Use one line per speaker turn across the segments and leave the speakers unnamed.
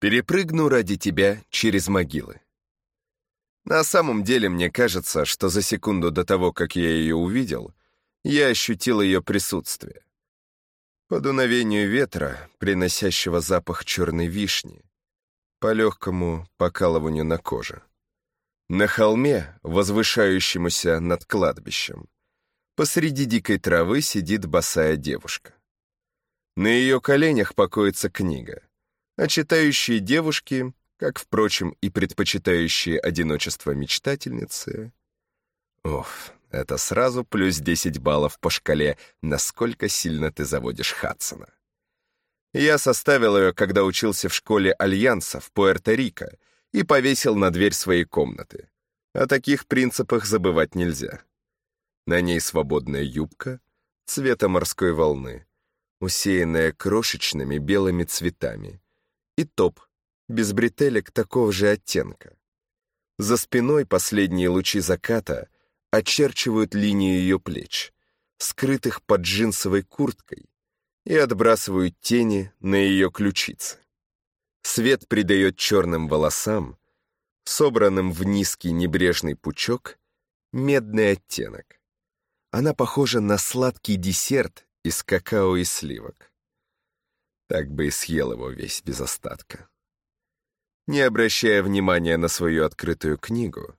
Перепрыгну ради тебя через могилы. На самом деле, мне кажется, что за секунду до того, как я ее увидел, я ощутил ее присутствие. По дуновению ветра, приносящего запах черной вишни, по легкому покалыванию на коже. На холме, возвышающемуся над кладбищем, посреди дикой травы сидит босая девушка. На ее коленях покоится книга, а читающие девушки, как, впрочем, и предпочитающие одиночество мечтательницы... Оф, это сразу плюс 10 баллов по шкале, насколько сильно ты заводишь Хадсона. Я составил ее, когда учился в школе Альянса в Пуэрто-Рико, и повесил на дверь своей комнаты. О таких принципах забывать нельзя. На ней свободная юбка цвета морской волны, усеянная крошечными белыми цветами, и топ без бретелек такого же оттенка. За спиной последние лучи заката очерчивают линию ее плеч, скрытых под джинсовой курткой, и отбрасывают тени на ее ключицы. Свет придает черным волосам, собранным в низкий небрежный пучок, медный оттенок. Она похожа на сладкий десерт из какао и сливок. Так бы и съел его весь без остатка. Не обращая внимания на свою открытую книгу,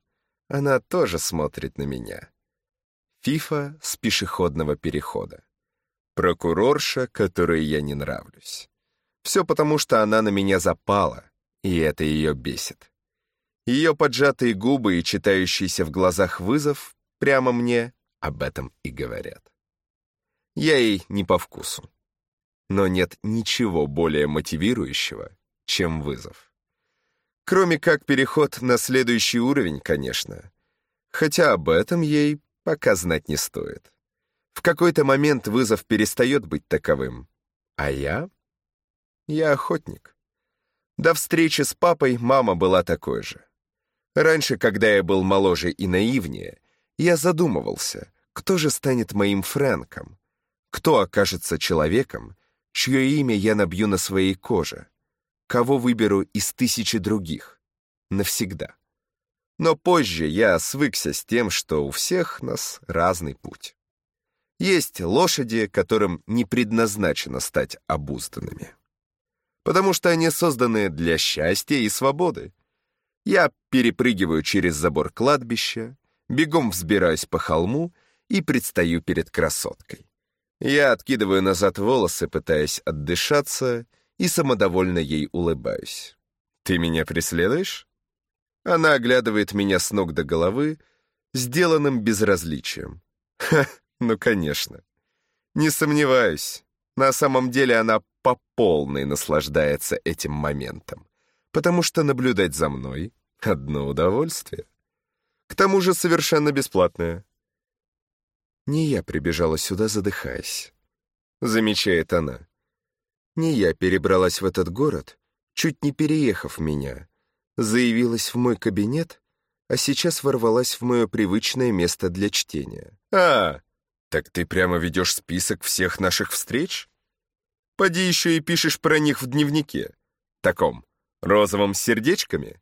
она тоже смотрит на меня. Фифа с пешеходного перехода. Прокурорша, которой я не нравлюсь. Все потому, что она на меня запала, и это ее бесит. Ее поджатые губы и читающийся в глазах вызов прямо мне об этом и говорят. Я ей не по вкусу. Но нет ничего более мотивирующего, чем вызов. Кроме как переход на следующий уровень, конечно. Хотя об этом ей пока знать не стоит. В какой-то момент вызов перестает быть таковым. А я я охотник. До встречи с папой мама была такой же. Раньше, когда я был моложе и наивнее, я задумывался, кто же станет моим Фрэнком, кто окажется человеком, чье имя я набью на своей коже, кого выберу из тысячи других, навсегда. Но позже я свыкся с тем, что у всех нас разный путь. Есть лошади, которым не предназначено стать обузданными потому что они созданы для счастья и свободы. Я перепрыгиваю через забор кладбища, бегом взбираюсь по холму и предстаю перед красоткой. Я откидываю назад волосы, пытаясь отдышаться, и самодовольно ей улыбаюсь. «Ты меня преследуешь?» Она оглядывает меня с ног до головы, сделанным безразличием. Ха, ну конечно. Не сомневаюсь. На самом деле она по полной наслаждается этим моментом, потому что наблюдать за мной — одно удовольствие. К тому же совершенно бесплатное. Не я прибежала сюда, задыхаясь. Замечает она. Не я перебралась в этот город, чуть не переехав меня, заявилась в мой кабинет, а сейчас ворвалась в мое привычное место для чтения. «А, так ты прямо ведешь список всех наших встреч?» Поди еще и пишешь про них в дневнике. Таком, розовом с сердечками?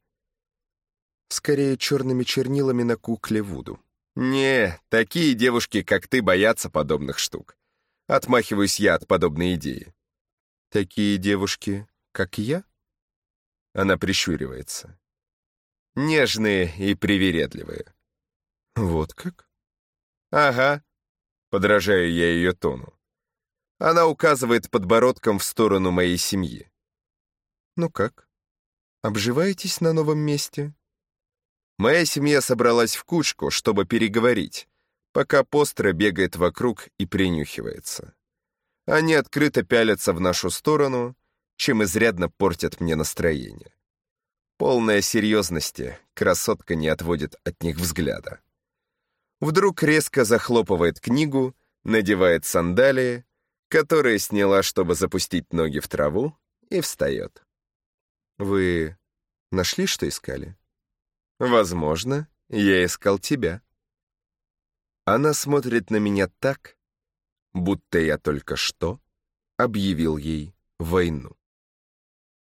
Скорее, черными чернилами на кукле Вуду. Не, такие девушки, как ты, боятся подобных штук. Отмахиваюсь я от подобной идеи. Такие девушки, как я? Она прищуривается. Нежные и привередливые. Вот как? Ага, подражаю я ее тону. Она указывает подбородком в сторону моей семьи. «Ну как? Обживаетесь на новом месте?» Моя семья собралась в кучку, чтобы переговорить, пока Постро бегает вокруг и принюхивается. Они открыто пялятся в нашу сторону, чем изрядно портят мне настроение. Полная серьезности, красотка не отводит от них взгляда. Вдруг резко захлопывает книгу, надевает сандалии, которые сняла, чтобы запустить ноги в траву, и встает. «Вы нашли, что искали?» «Возможно, я искал тебя». Она смотрит на меня так, будто я только что объявил ей войну.